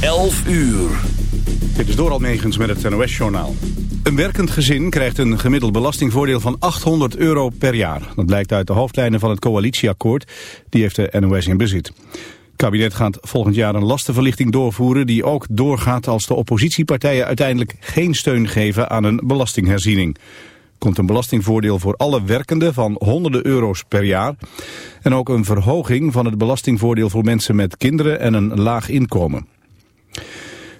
11 uur. Dit is door Almegens met het NOS-journaal. Een werkend gezin krijgt een gemiddeld belastingvoordeel van 800 euro per jaar. Dat blijkt uit de hoofdlijnen van het coalitieakkoord. Die heeft de NOS in bezit. Het kabinet gaat volgend jaar een lastenverlichting doorvoeren... die ook doorgaat als de oppositiepartijen uiteindelijk geen steun geven aan een belastingherziening komt een belastingvoordeel voor alle werkenden van honderden euro's per jaar. En ook een verhoging van het belastingvoordeel voor mensen met kinderen en een laag inkomen.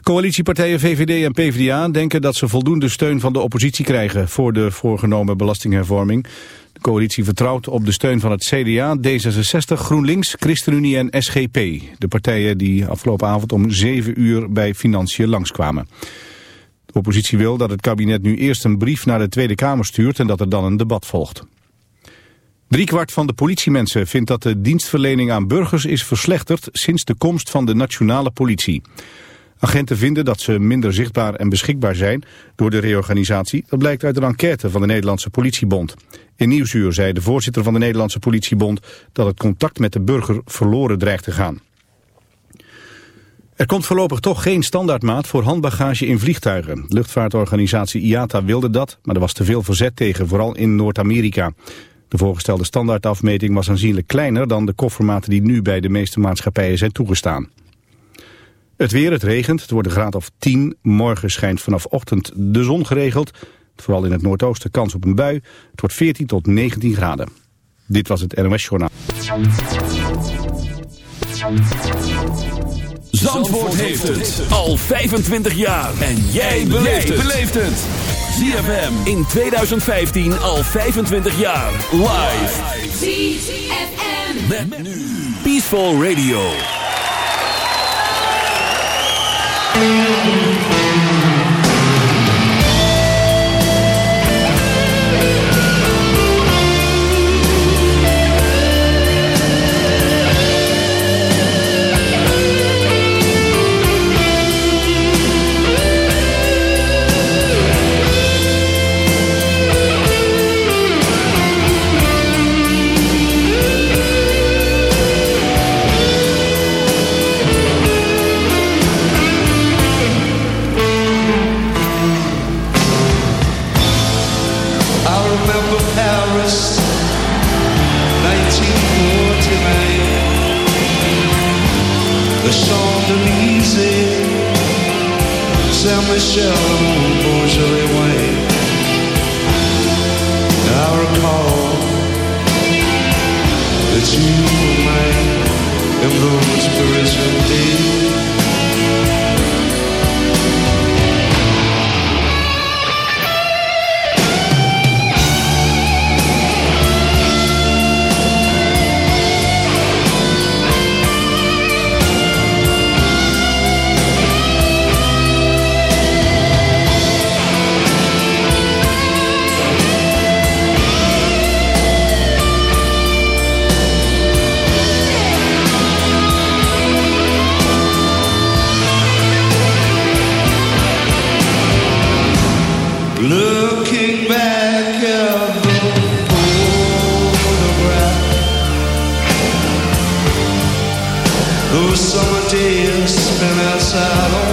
Coalitiepartijen VVD en PvdA denken dat ze voldoende steun van de oppositie krijgen voor de voorgenomen belastinghervorming. De coalitie vertrouwt op de steun van het CDA, D66, GroenLinks, ChristenUnie en SGP. De partijen die afgelopen avond om 7 uur bij Financiën langskwamen. De oppositie wil dat het kabinet nu eerst een brief naar de Tweede Kamer stuurt en dat er dan een debat volgt. Driekwart van de politiemensen vindt dat de dienstverlening aan burgers is verslechterd sinds de komst van de nationale politie. Agenten vinden dat ze minder zichtbaar en beschikbaar zijn door de reorganisatie. Dat blijkt uit een enquête van de Nederlandse politiebond. In Nieuwsuur zei de voorzitter van de Nederlandse politiebond dat het contact met de burger verloren dreigt te gaan. Er komt voorlopig toch geen standaardmaat voor handbagage in vliegtuigen. Luchtvaartorganisatie IATA wilde dat, maar er was te veel verzet tegen, vooral in Noord-Amerika. De voorgestelde standaardafmeting was aanzienlijk kleiner dan de koffermaten die nu bij de meeste maatschappijen zijn toegestaan. Het weer, het regent, het wordt een graad of 10. Morgen schijnt vanaf ochtend de zon geregeld. Vooral in het noordoosten kans op een bui. Het wordt 14 tot 19 graden. Dit was het NOS Journaal. Zandvoort heeft het al 25 jaar. En jij beleeft het. ZFM in 2015 al 25 jaar. Live. ZFM. Met nu. Peaceful Radio. Thank you. le Champs-Élysées. Saint-Michel and Beaujolais way. I recall that you were mine in those Parisian days. pasado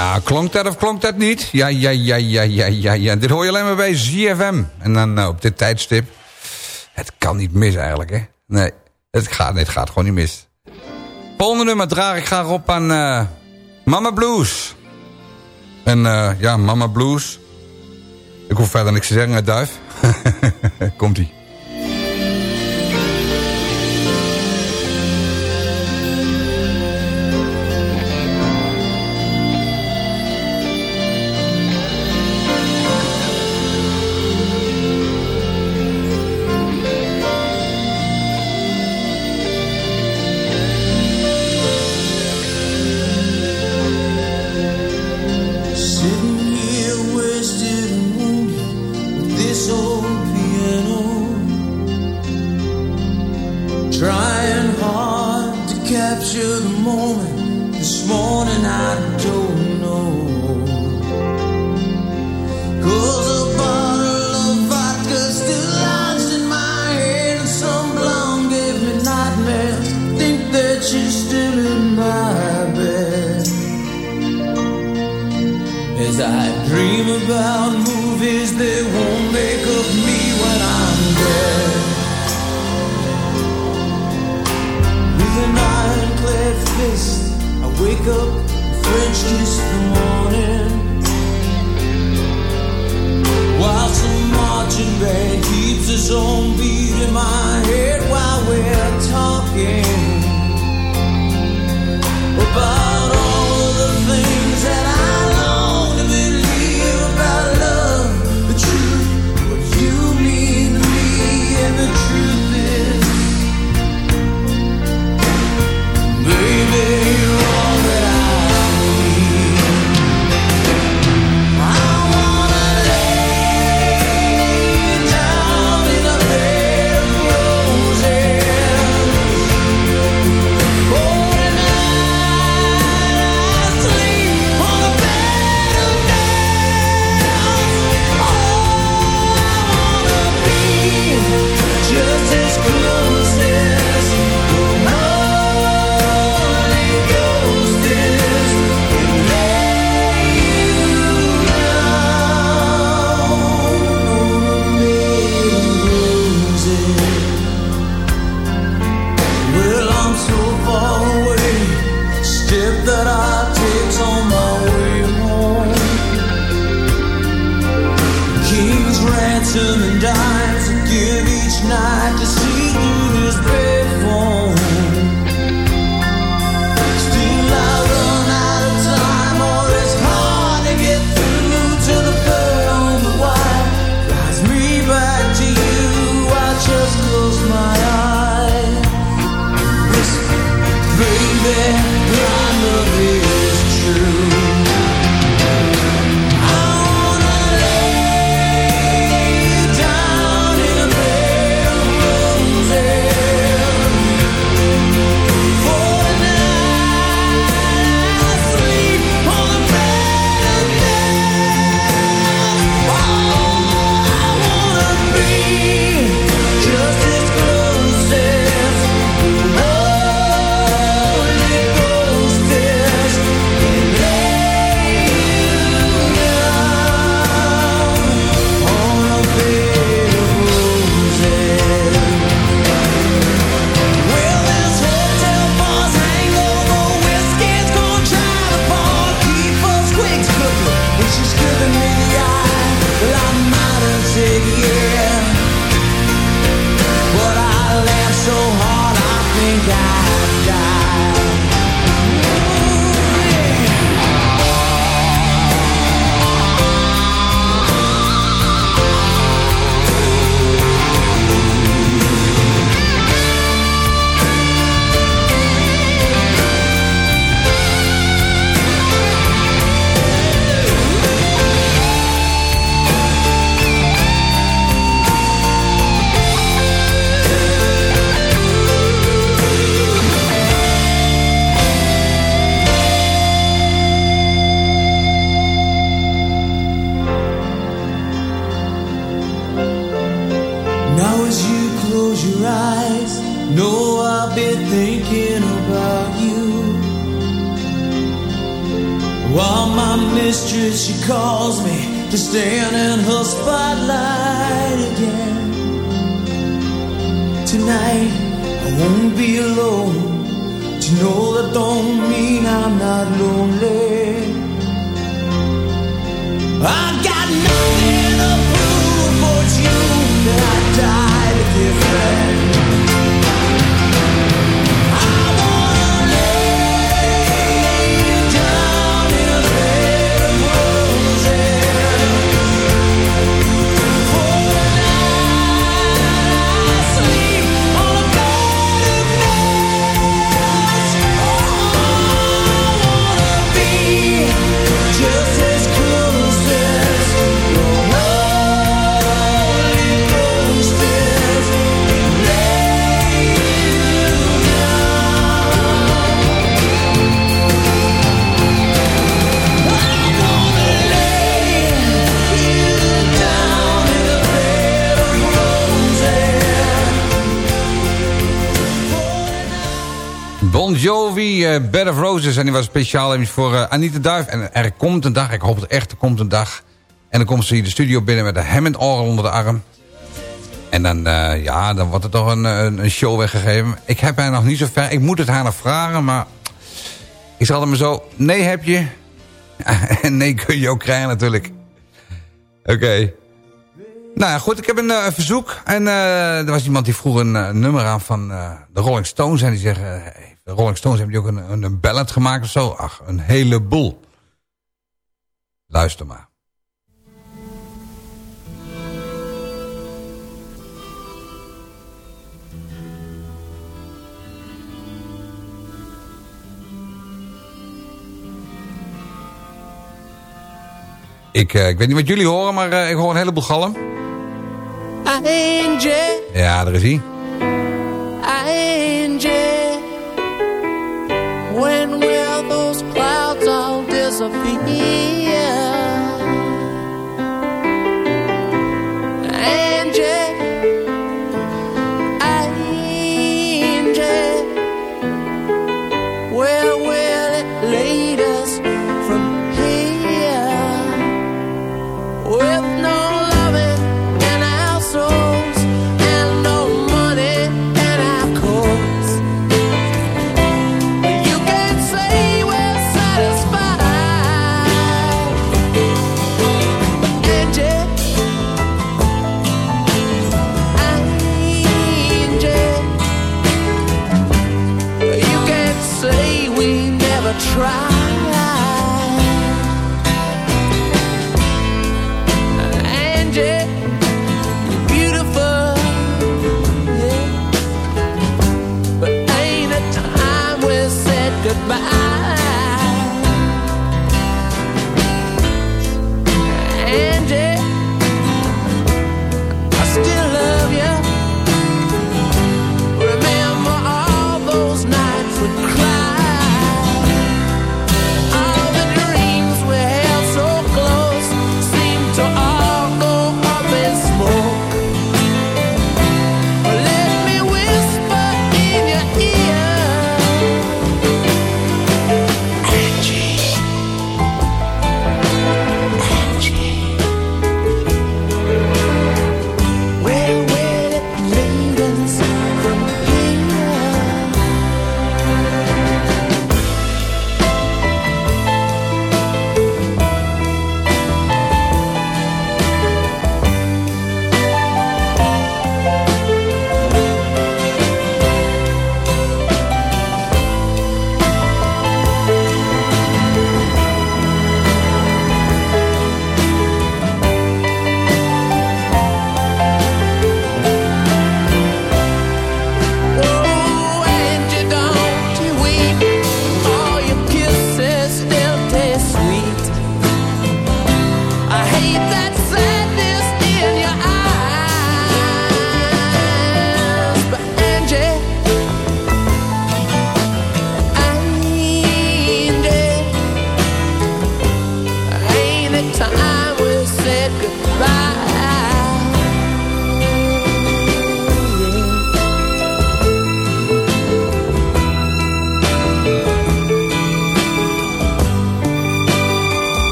Ja, klonk dat of klonk dat niet? Ja, ja, ja, ja, ja, ja, ja. Dit hoor je alleen maar bij ZFM. En dan uh, op dit tijdstip. Het kan niet mis eigenlijk, hè? Nee, het gaat, het gaat gewoon niet mis. Volgende nummer draag ik graag op aan uh, Mama Blues. En uh, ja, Mama Blues. Ik hoef verder niks te zeggen, Duif. Komt-ie. Roses. En die was speciaal voor uh, Anita Duif. En er komt een dag, ik hoop het echt, er komt een dag. En dan komt ze hier de studio binnen met een Hammond orgel onder de arm. En dan, uh, ja, dan wordt er toch een, een, show weggegeven. Ik heb haar nog niet zo ver. Ik moet het haar nog vragen, maar... Ik zal hem zo... Nee heb je. en nee kun je ook krijgen natuurlijk. Oké. Nou goed, ik heb een verzoek. En uh, er was iemand die vroeg een nummer aan van de Rolling Stones. En die zeggen, de Rolling Stones hebben die ook een, een, ballad gemaakt of zo. Ach, een heleboel. Luister maar. Ik, ik weet niet wat jullie horen, maar ik hoor een heleboel galm. Ja, daar is hij. When will those clouds all disappear? Angel. Angel. Where will it lead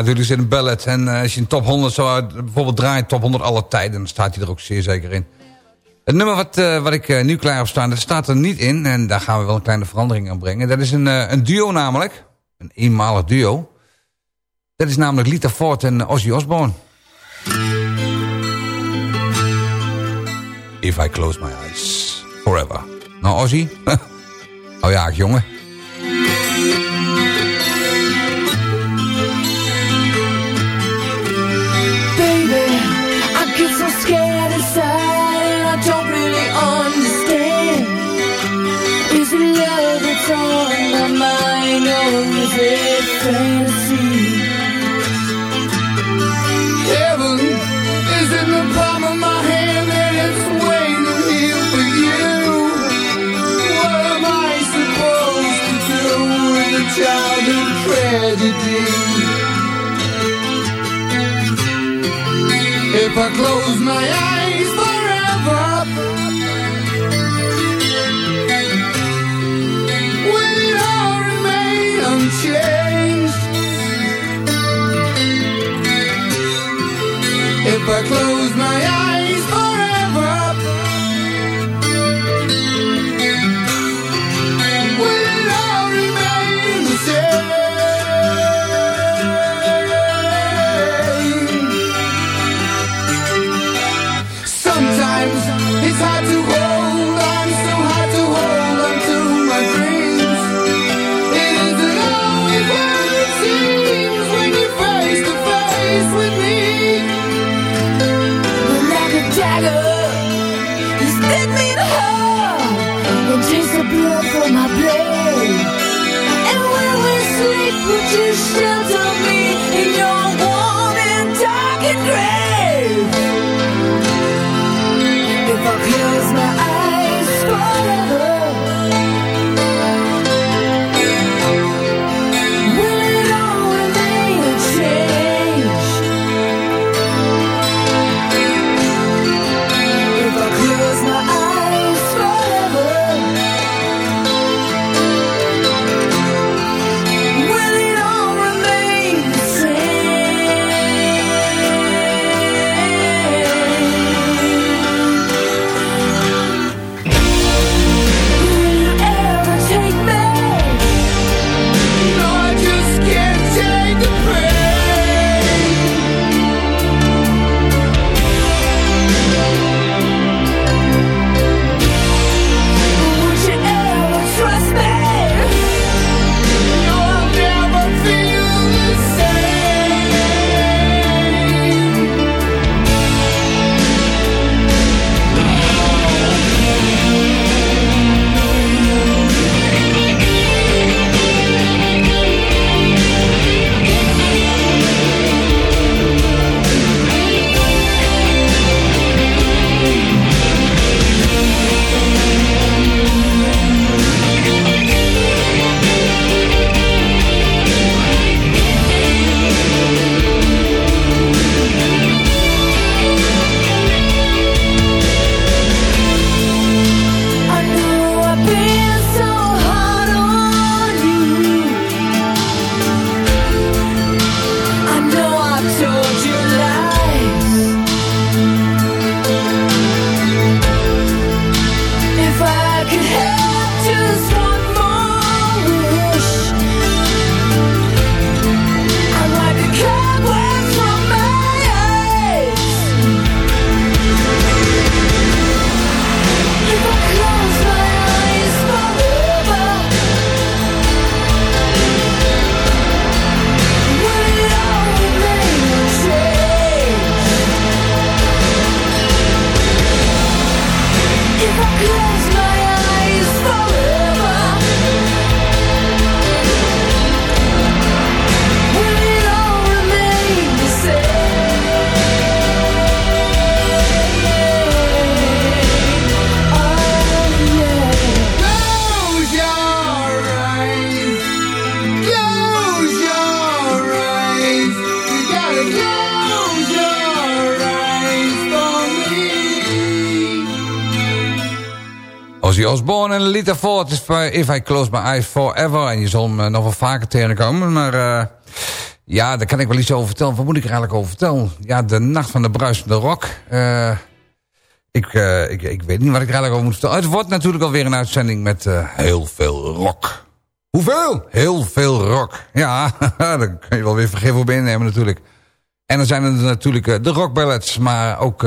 natuurlijk is het een ballad. En uh, als je een top 100 zo bijvoorbeeld draait, top 100 alle tijden... dan staat hij er ook zeer zeker in. Het nummer wat, uh, wat ik uh, nu klaar heb staan, dat staat er niet in. En daar gaan we wel een kleine verandering aan brengen. Dat is een, een duo namelijk. Een eenmalig duo. Dat is namelijk Lita Ford en Ozzy Osbourne. If I close my eyes. Forever. Nou, Ozzy. oh ja, jongen. If close my eyes grave? If I close my eyes forever, could help to stop Ozzy Osbourne en Lita Ford is If I Close My Eyes Forever. En je zal hem eh, nog wel vaker tegenkomen. Maar uh, ja, daar kan ik wel iets over vertellen. Wat moet ik er eigenlijk over vertellen? Ja, de nacht van de bruisende rock. Uh, ik, uh, ik, ik weet niet wat ik er eigenlijk over moet vertellen. Het wordt natuurlijk alweer een uitzending met heel veel rock. Hoeveel? Heel veel rock. Ja, daar kun je wel weer vergif op innemen natuurlijk. En dan zijn er natuurlijk de rockballads, maar ook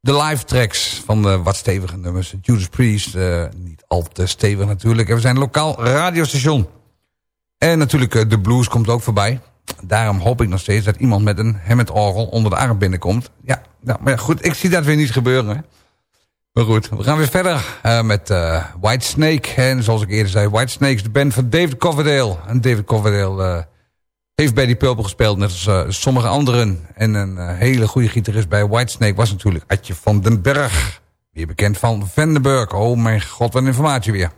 de live tracks van de wat stevige nummers. Judas Priest, uh, niet al te stevig natuurlijk. En we zijn een lokaal radiostation. En natuurlijk uh, de blues komt ook voorbij. Daarom hoop ik nog steeds dat iemand met een Hammond orgel onder de arm binnenkomt. Ja, nou, maar goed, ik zie dat weer niet gebeuren. Maar goed, we gaan weer verder uh, met White Snake. En zoals ik eerder zei, White Snake is de band van David Coverdale. En David Coverdale heeft bij die Purple gespeeld, net als uh, sommige anderen. En een uh, hele goede gitarist bij Whitesnake was natuurlijk Adje van den Berg. Weer bekend van Vandenberg. Oh mijn god, wat informatie weer.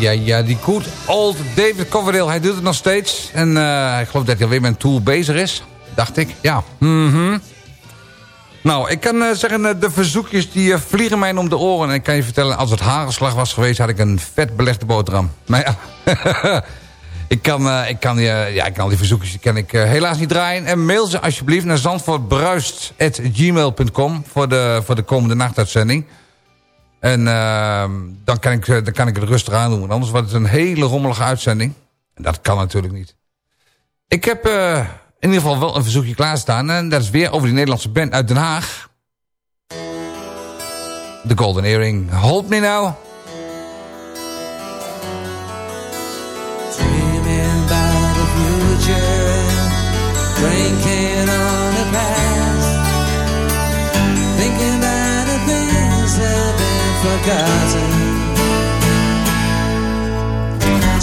Ja, ja. Die good old David Coverdale, hij doet het nog steeds. En eh, ik geloof dat hij alweer met een tool bezig is. Dacht ik, ja. Mhm. Nou, ik kan eh, zeggen, eh, de verzoekjes die vliegen mij om de oren. En ik kan je vertellen, als het hagelslag was geweest... had ik een vet belegde boterham. Maar ja, ik, kan, ik, kan, eh, ja, ik kan al die verzoekjes die kan ik helaas niet draaien. En mail ze alsjeblieft naar zandvoortbruist.gmail.com... Voor de, voor de komende nachtuitzending. En ehm, dan, kan ik, eh, dan kan ik het rustig aan doen. Anders wordt het een hele rommelige uitzending. En dat kan natuurlijk niet. Ik heb eh, in ieder geval wel een verzoekje klaarstaan. En dat is weer over die Nederlandse band uit Den Haag. De Golden Earring. Hold me now. Forgotten.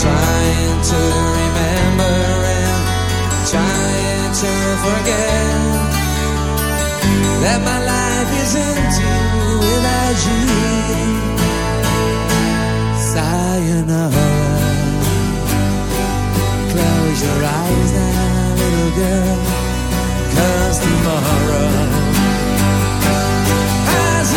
Trying to remember and trying to forget that my life is empty without you. Sayonara. Close your eyes now, little girl, cause tomorrow has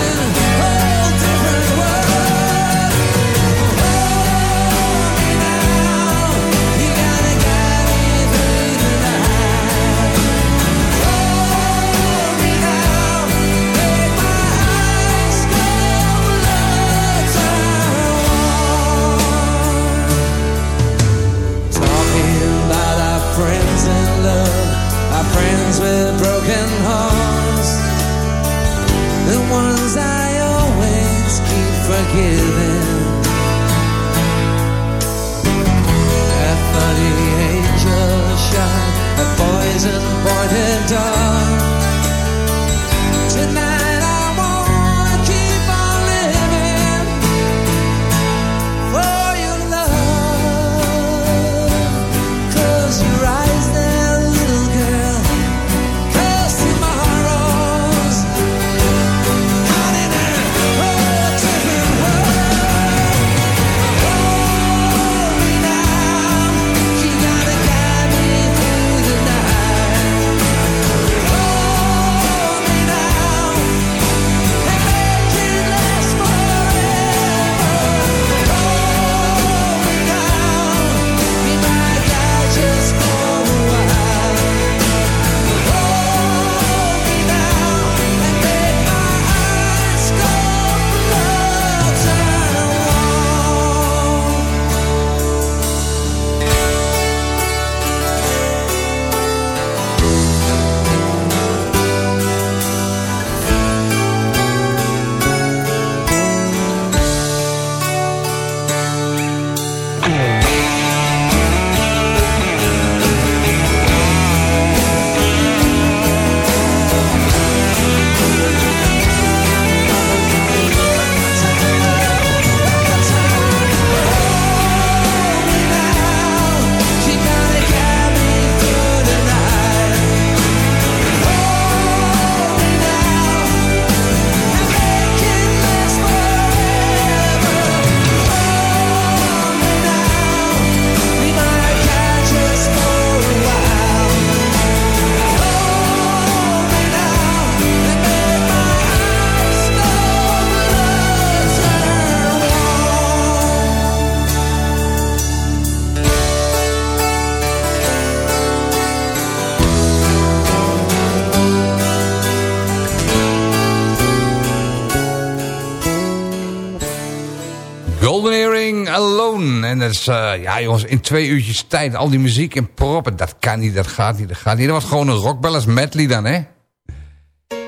ja jongens, in twee uurtjes tijd. Al die muziek in proppen. Dat kan niet, dat gaat niet, dat gaat niet. Dat was gewoon een rockballers medley dan, hè?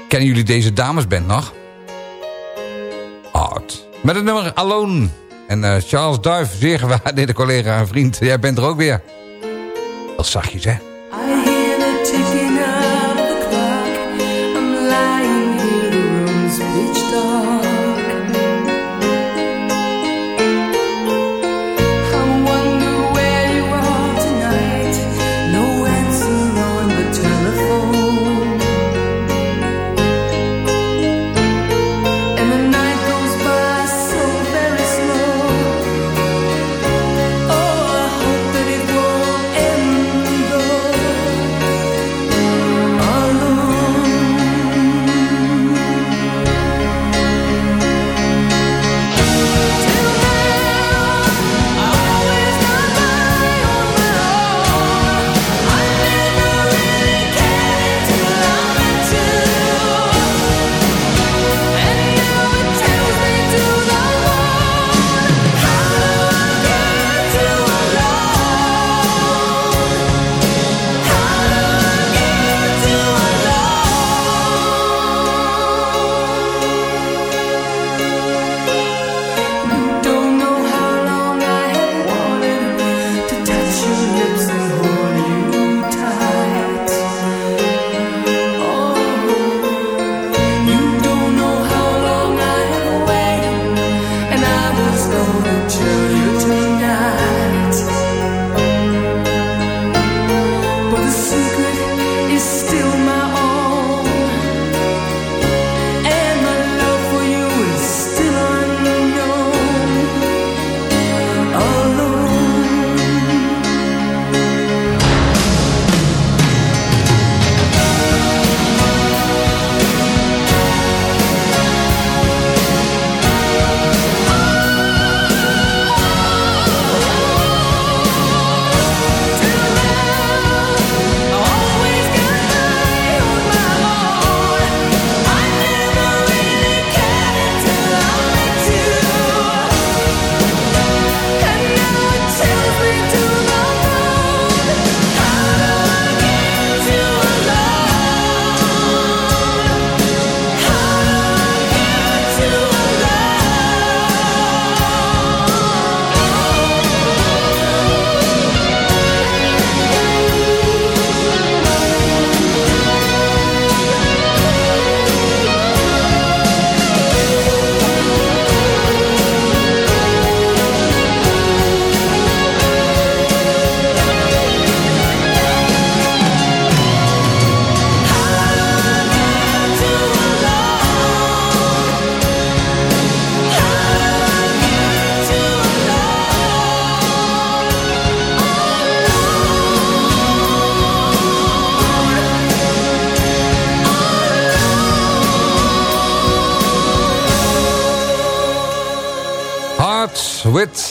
Kennen jullie deze damesband nog? Art. Met het nummer Alone. En eh, Charles Duif, zeer gewaardeerde collega en vriend. Jij bent er ook weer. Wel zachtjes, hè?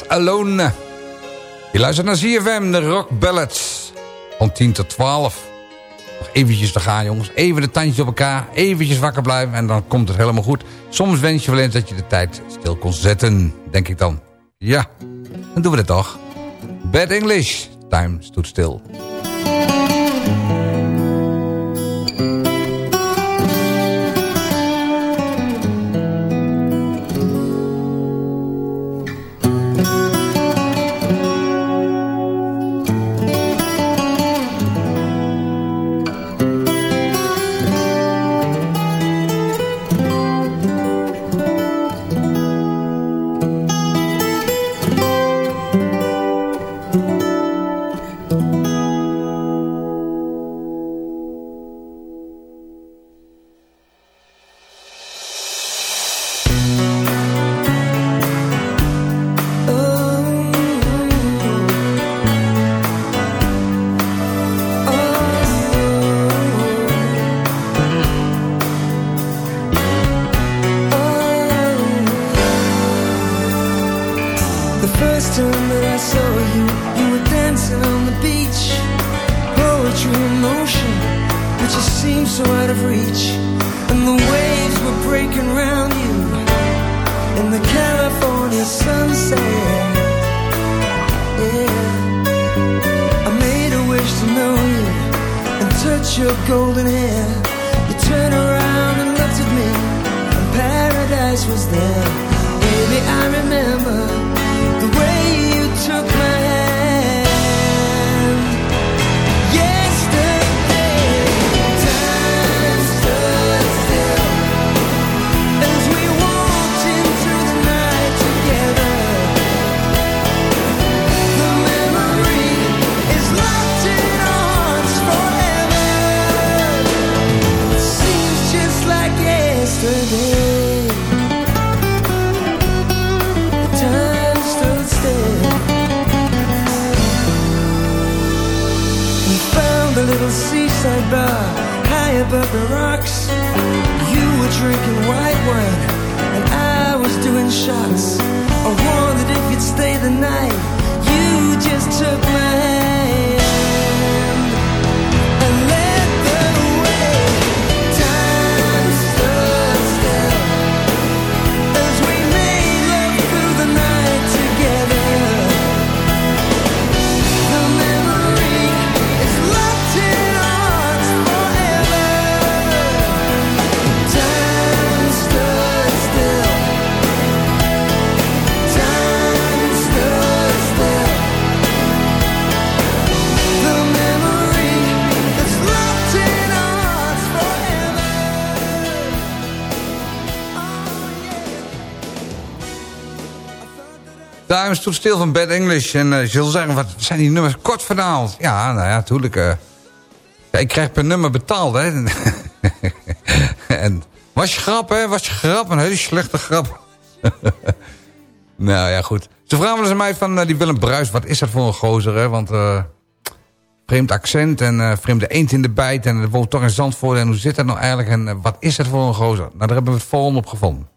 Alone. Je luistert naar ZFM, de Rock Ballads. Van 10 tot 12. Nog eventjes te gaan, jongens. Even de tandjes op elkaar. Eventjes wakker blijven en dan komt het helemaal goed. Soms wens je wel eens dat je de tijd stil kon zetten, denk ik dan. Ja, dan doen we dat toch. Bad English, time stood still. Golden hair. Time stood stil van Bad English. En eh, je zult zeggen, wat zijn die nummers kort verhaald? Ja, nou ja, tuurlijk. eh. Ik krijg per nummer betaald, hè. en was je grap, hè? Was je grap? Een hele slechte grap. nou ja, goed. Ze vragen aan mij van eh, die Willem Bruis. Wat is dat voor een gozer, hè? Want vreemd accent en eh, vreemde eend in de bijt. En er woont toch in Zandvoort. En hoe zit dat nou eigenlijk? En wat is dat voor een gozer? Nou, daar hebben we het volgende op gevonden.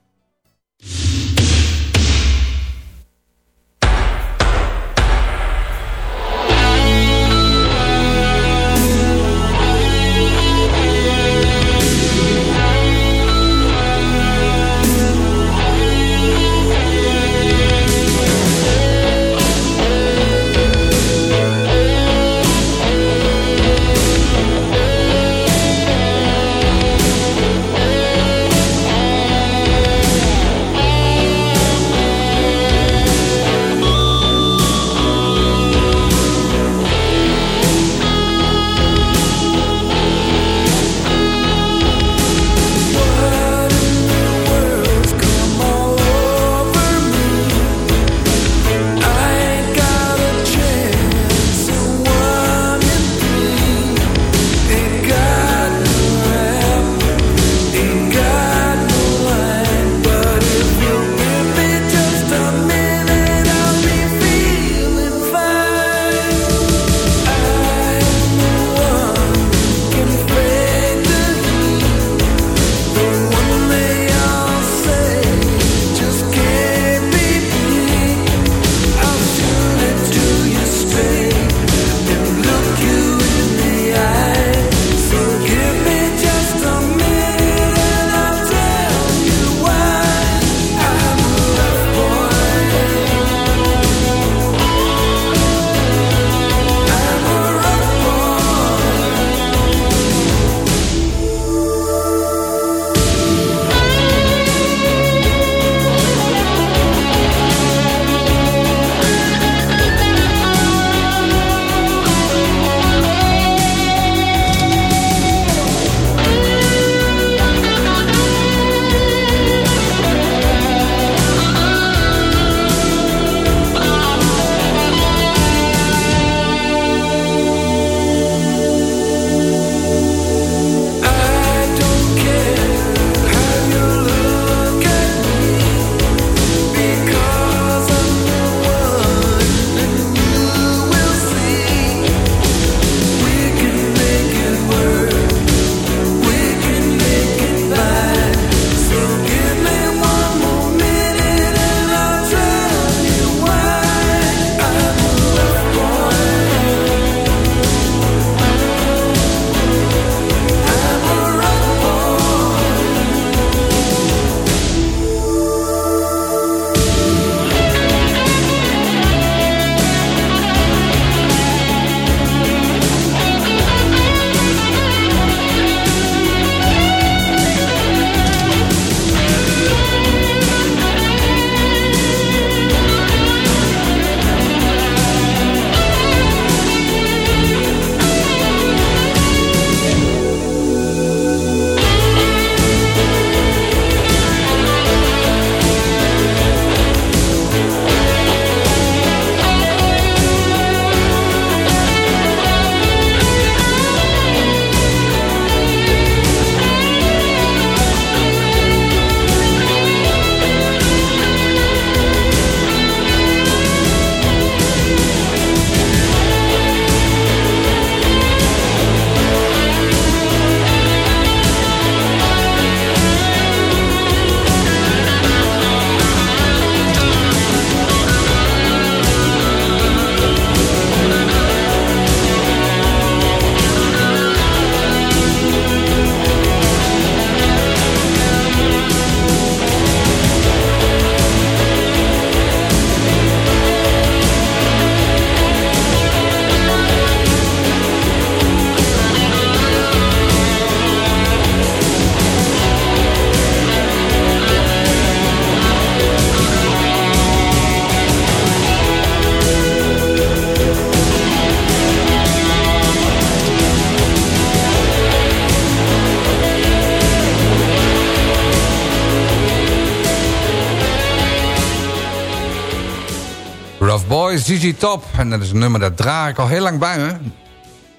ZZ Top. En dat is een nummer dat draag ik al heel lang bij me.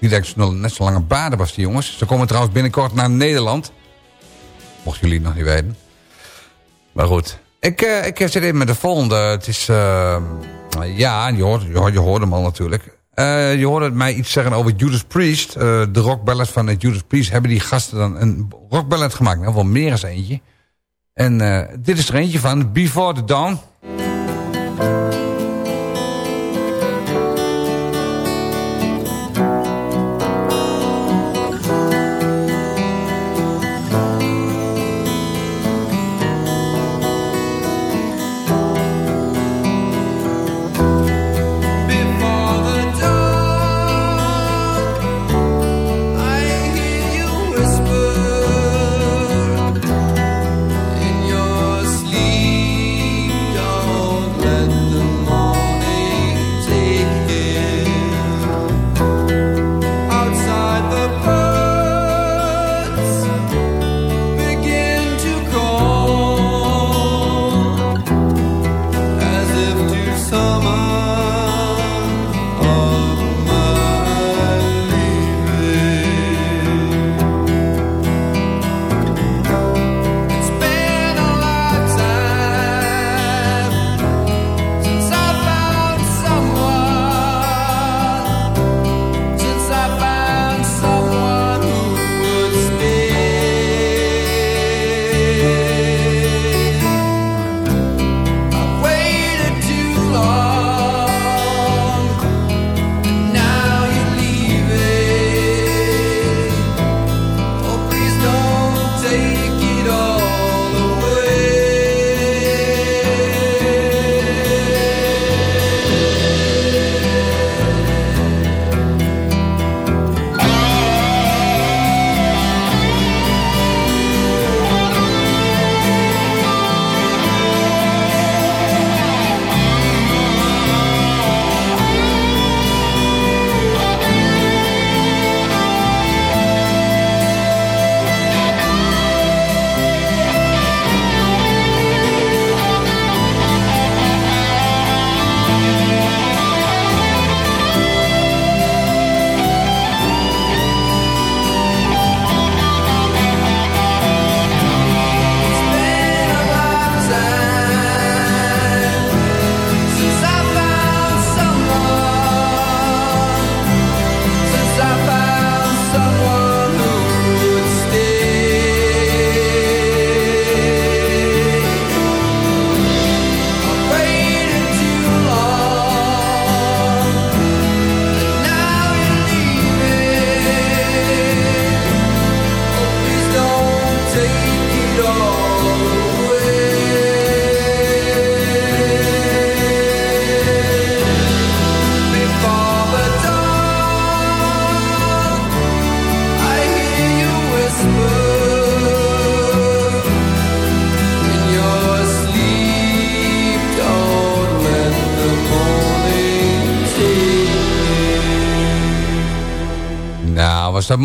Ik zo- net zo lange baden was, die jongens. Ze komen trouwens binnenkort naar Nederland. Mochten jullie het nog niet weten. Maar goed. Ik, eh, ik zit even met de volgende. Het is... eh, ja, je hoort, je, hoort, hem al natuurlijk. Eh, je hoorde mij iets zeggen over Judas Priest. De rockballad van Judas Priest hebben die gasten dan een rockballad gemaakt. Nou, wel meer eens eentje. En dit is er eentje van. Before the Dawn.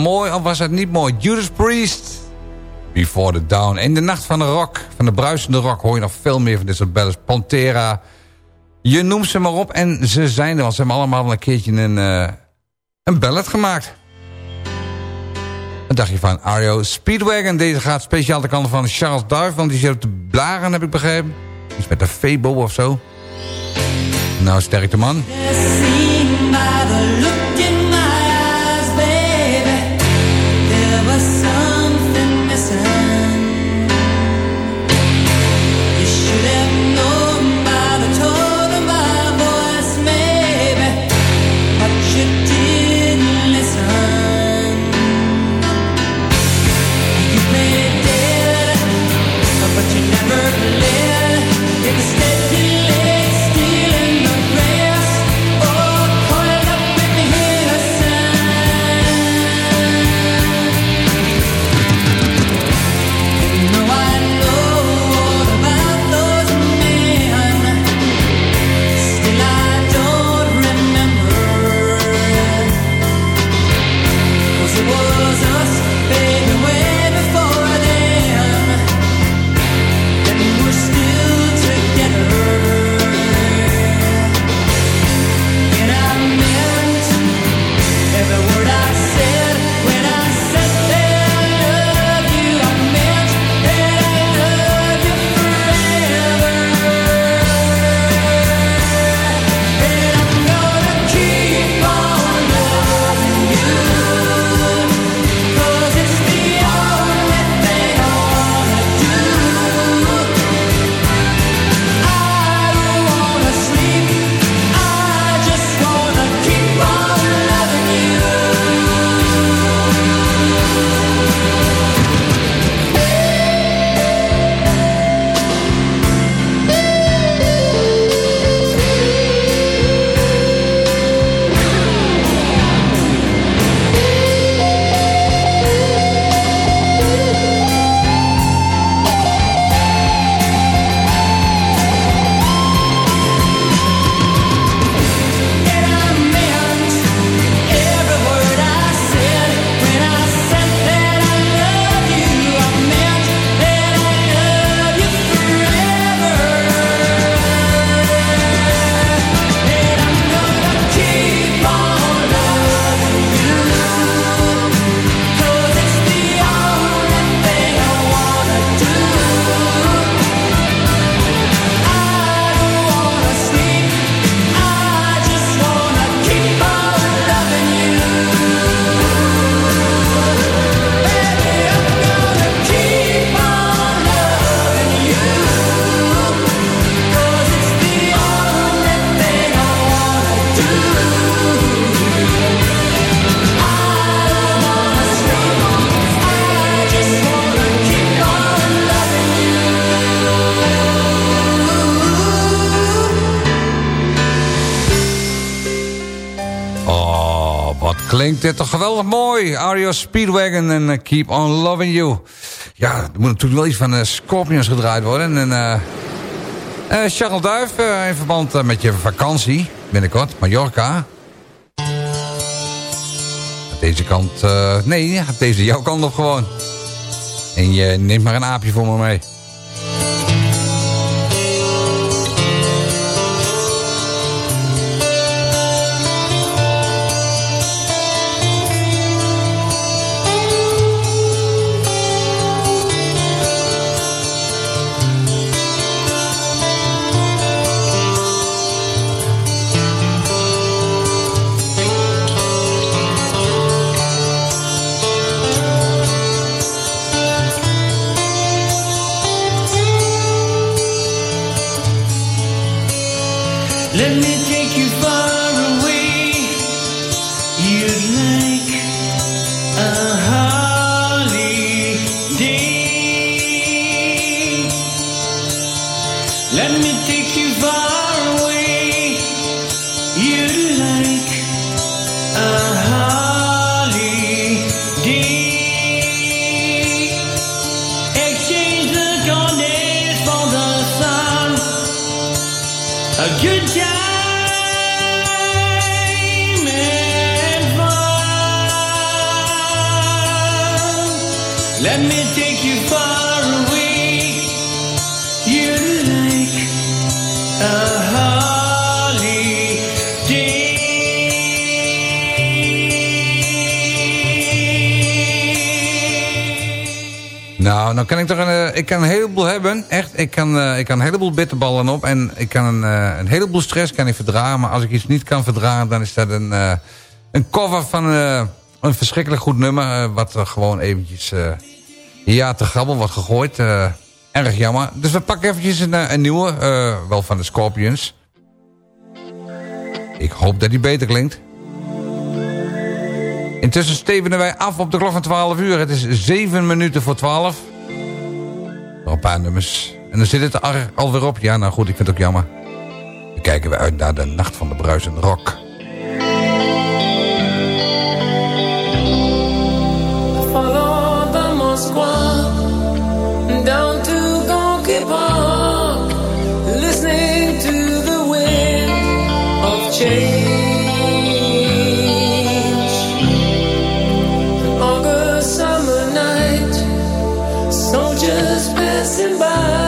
Mooi of was dat niet mooi? Judas Priest. Before the Down. In de nacht van de rock, van de bruisende rock... hoor je nog veel meer van dit soort. Pantera. Je noemt ze maar op. En ze zijn er, want ze hebben allemaal een keertje een, eh een ballad gemaakt. Wat dacht je van Ario Speedwagon? Deze gaat speciaal de kant van Charles Duif. Want die zit op de blaren, heb ik begrepen. Iets met de Febo of zo. Nou, sterkte man. Speedwagon en eh, Keep On Loving You. Ja, er moet natuurlijk wel iets van uh, Scorpions gedraaid worden. En uh, Charles Duif, in verband met je vakantie, binnenkort, Mallorca. Aan deze kant, nee, deze jouw kant op gewoon. En je neemt maar een aapje voor me mee. Kan ik toch een, eh, ik kan een heleboel hebben. Echt, ik kan, eh, ik kan een heleboel bitterballen op. En ik kan een, eh, een heleboel stress kan ik verdragen. Maar als ik iets niet kan verdragen, dan is dat een, een cover van een verschrikkelijk goed nummer. wat gewoon eventjes ja, te grabbel wordt gegooid. erg jammer. Dus we pakken eventjes een, een nieuwe. wel van de Scorpions. Ik hoop dat die beter klinkt. Intussen stevenen wij af op de klok van 12 uur. Het is 7 minuten voor 12. Nog een paar nummers. En dan zit het er alweer op. Ja, nou goed, ik vind het ook jammer. Dan kijken we uit naar de Nacht van de Bruisende Rock. Down to listening to the wind of change. Passing by,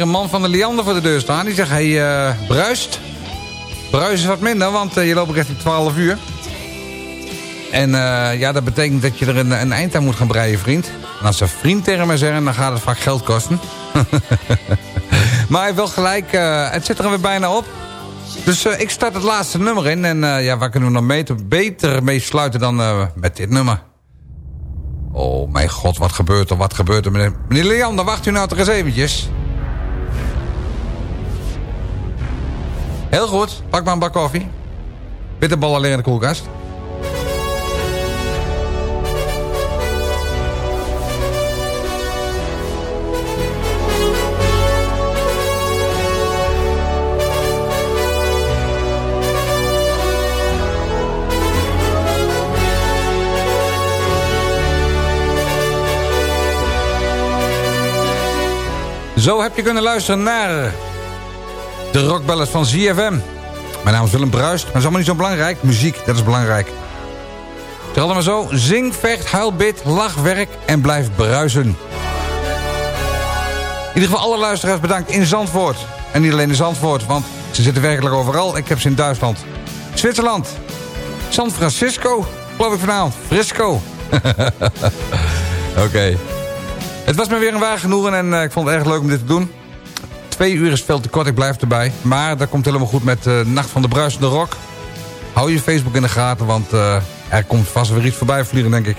een man van de Liander voor de deur staan. Die zegt, hey, eh, bruist. Bruis is wat minder, want eh, je loopt richting 12 uur. En eh, ja, dat betekent dat je er een, een eind aan moet gaan breien, vriend. En als ze vriend tegen mij zeggen, dan gaat het vaak geld kosten. maar hij heeft wel gelijk, het zit er weer bijna op. Dus ik start het laatste nummer in. En ja, waar kunnen we nog beter, mee sluiten dan met dit nummer? Oh, mijn god, wat gebeurt er, wat gebeurt er? Meneer, meneer Leander, wacht u nou toch eens eventjes. Heel goed, pak maar een bak koffie. Bitterbal alleen in de koelkast. Zo heb je kunnen luisteren naar de rockballad van ZFM. Mijn naam is Willem Bruist, maar dat is allemaal niet zo belangrijk. Muziek, dat is belangrijk. Het is allemaal zo. Zing, vecht, huil, bid, lach, werk en blijf bruisen. In ieder geval alle luisteraars bedankt in Zandvoort. En niet alleen in Zandvoort, want ze zitten werkelijk overal. Ik heb ze in Duitsland, Zwitserland, San Francisco, geloof ik vanavond. Frisco. Oké. Het was me weer een waar genoegen en eh, ik vond het erg leuk om dit te doen. Twee uur is veel te kort, ik blijf erbij. Maar dat komt helemaal goed met uh, Nacht van de Bruisende Rock. Hou je Facebook in de gaten, want uh, er komt vast weer iets voorbij vliegen, denk ik.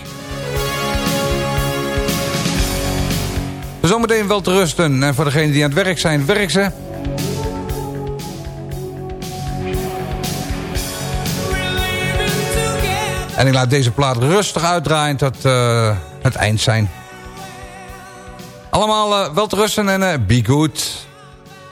Zometeen wel te rusten. En voor degenen die aan het werk zijn, werk ze. En ik laat deze plaat rustig uitdraaien tot uh, het eind zijn. Allemaal wel te rusten en uh, be good.